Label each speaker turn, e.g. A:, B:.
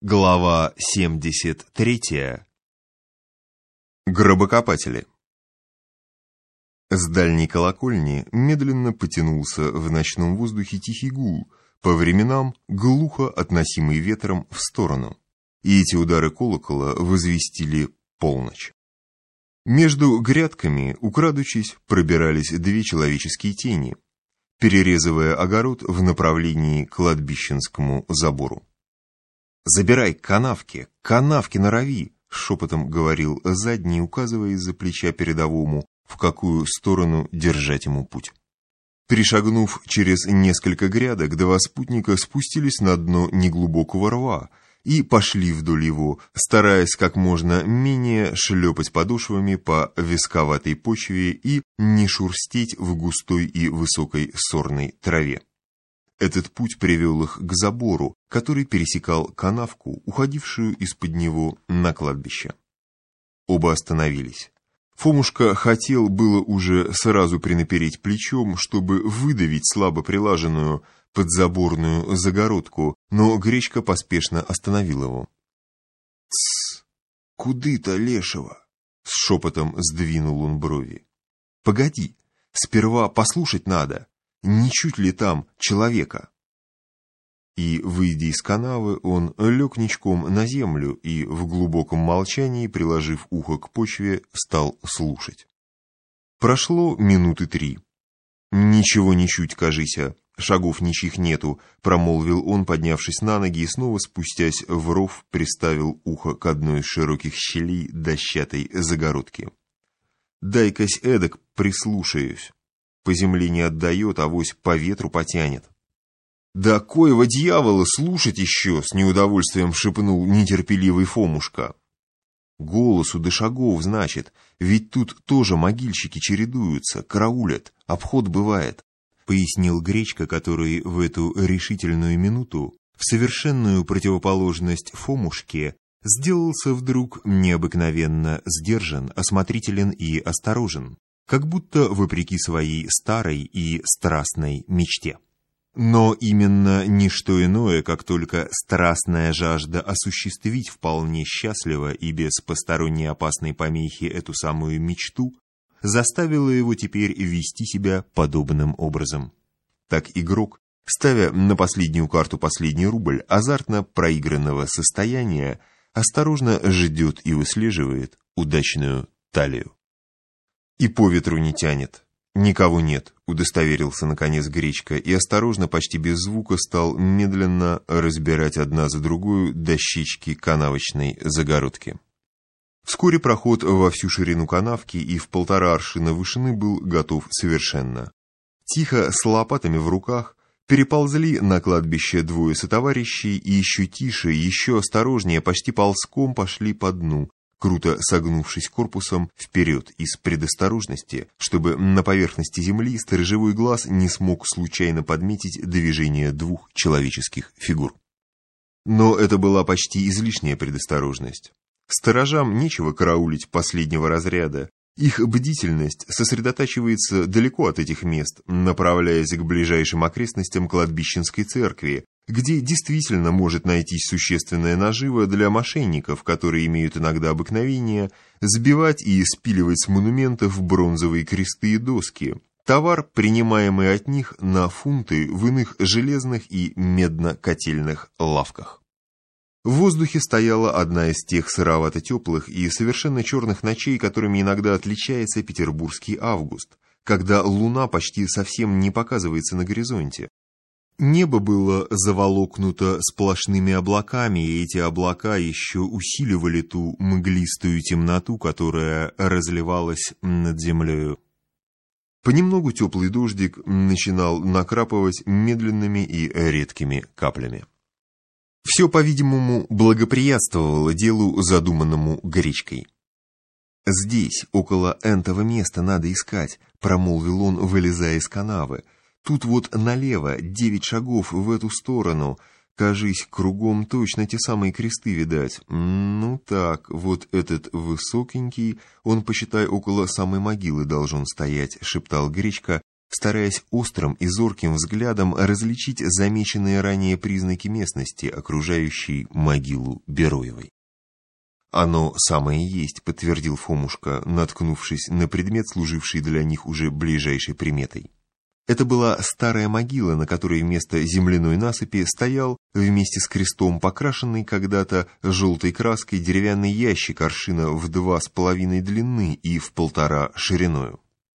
A: Глава 73. Гробокопатели. С дальней колокольни медленно потянулся в ночном воздухе тихий гул, по временам глухо относимый ветром в сторону, и эти удары колокола возвестили полночь. Между грядками, украдучись, пробирались две человеческие тени, перерезывая огород в направлении к кладбищенскому забору. «Забирай канавки, канавки норови!» — шепотом говорил задний, указывая из-за плеча передовому, в какую сторону держать ему путь. Перешагнув через несколько грядок, два спутника спустились на дно неглубокого рва и пошли вдоль его, стараясь как можно менее шлепать подошвами по висковатой почве и не шурстеть в густой и высокой сорной траве. Этот путь привел их к забору, который пересекал канавку, уходившую из-под него на кладбище. Оба остановились. Фомушка хотел было уже сразу принапереть плечом, чтобы выдавить слабо прилаженную подзаборную загородку, но Гречка поспешно остановил его. «Тссс! Куды-то, лешего?» — с шепотом сдвинул он брови. «Погоди, сперва послушать надо, не чуть ли там человека?» И, выйдя из канавы, он лег ничком на землю и в глубоком молчании, приложив ухо к почве, стал слушать. Прошло минуты три. «Ничего не чуть, кажися, шагов ничьих нету», — промолвил он, поднявшись на ноги и снова, спустясь в ров, приставил ухо к одной из широких щелей дощатой загородки. «Дай-кась эдак, прислушаюсь. По земле не отдает, авось по ветру потянет». «Да коего дьявола слушать еще!» — с неудовольствием шепнул нетерпеливый Фомушка. «Голосу до шагов, значит, ведь тут тоже могильщики чередуются, караулят, обход бывает», — пояснил Гречка, который в эту решительную минуту, в совершенную противоположность Фомушке, сделался вдруг необыкновенно сдержан, осмотрителен и осторожен, как будто вопреки своей старой и страстной мечте. Но именно ничто иное, как только страстная жажда осуществить вполне счастливо и без посторонней опасной помехи эту самую мечту, заставила его теперь вести себя подобным образом. Так игрок, ставя на последнюю карту последний рубль азартно проигранного состояния, осторожно ждет и выслеживает удачную талию. И по ветру не тянет, «Никого нет», — удостоверился наконец Гречка и осторожно, почти без звука, стал медленно разбирать одна за другую дощечки канавочной загородки. Вскоре проход во всю ширину канавки и в полтора аршина вышины был готов совершенно. Тихо, с лопатами в руках, переползли на кладбище двое сотоварищей и еще тише, еще осторожнее, почти ползком пошли по дну, круто согнувшись корпусом вперед из предосторожности, чтобы на поверхности земли сторожевой глаз не смог случайно подметить движение двух человеческих фигур. Но это была почти излишняя предосторожность. Сторожам нечего караулить последнего разряда, их бдительность сосредотачивается далеко от этих мест, направляясь к ближайшим окрестностям кладбищенской церкви, где действительно может найтись существенная нажива для мошенников, которые имеют иногда обыкновение сбивать и спиливать с монументов бронзовые кресты и доски, товар, принимаемый от них на фунты в иных железных и медно-котельных лавках. В воздухе стояла одна из тех сыровато-теплых и совершенно черных ночей, которыми иногда отличается петербургский август, когда луна почти совсем не показывается на горизонте, Небо было заволокнуто сплошными облаками, и эти облака еще усиливали ту мглистую темноту, которая разливалась над землею. Понемногу теплый дождик начинал накрапывать медленными и редкими каплями. Все, по-видимому, благоприятствовало делу, задуманному гречкой. «Здесь, около энтого места, надо искать», — промолвил он, вылезая из канавы, — Тут вот налево, девять шагов в эту сторону. Кажись, кругом точно те самые кресты видать. Ну так, вот этот высокенький, он, посчитай, около самой могилы должен стоять, шептал Гречка, стараясь острым и зорким взглядом различить замеченные ранее признаки местности, окружающей могилу Бероевой. «Оно самое есть», — подтвердил Фомушка, наткнувшись на предмет, служивший для них уже ближайшей приметой. Это была старая могила, на которой вместо земляной насыпи стоял, вместе с крестом покрашенный когда-то желтой краской деревянный ящик аршина в два с половиной длины и в полтора шириною.